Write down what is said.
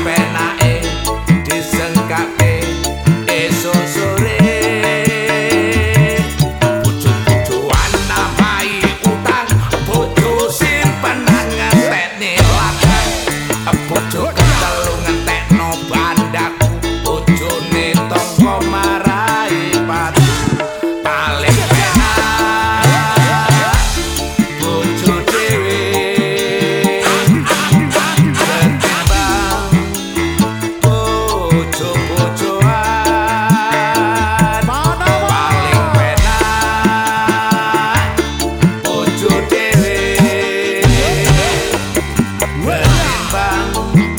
back. Remember.